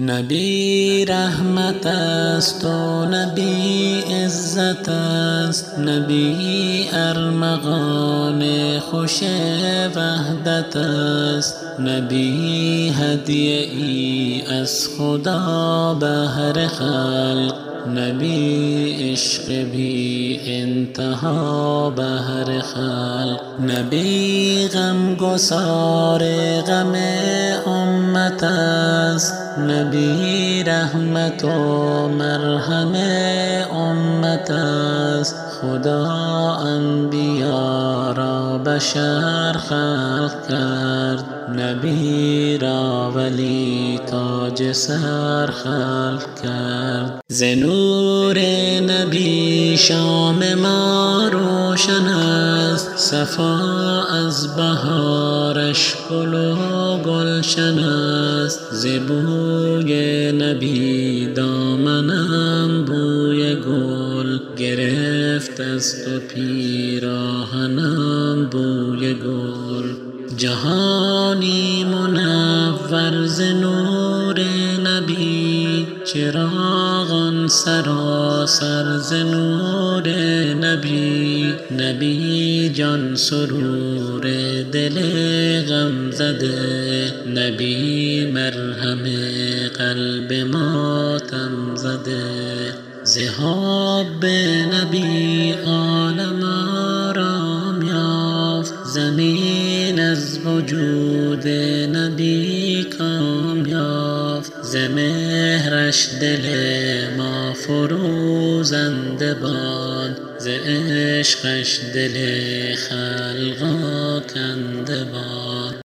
نبی رحمت است و نبی عزت است. نبی ارمغان خوش وحدت است. نبی هدیه ای از خدا بهر خلق. نبی عشق بی انتها بهر خلق. نبی غم گسار غم امت است. نبی رحمت و مرهم امت است. خدا انبیا را بشر خلق کرد. نبی را ولی تاج سر خلق کرد. ز نور نبی شام ما روشن است. صفا از بهارش گل و گلشن است ز بوی نبی دامنم بوی گل گرفته است و پیراهنم بوی گل. جهانی منور ز نور چراغان سراسر ز نور نبی. نبی جان سرور دل غم زده. نبی مرهم قلب ماتم زده. ز حب نبی عالم آرام یافت. زمین از وجود نبی ز مهرش دل ما فروزنده باد ز عشقش دل خلق آکنده باد.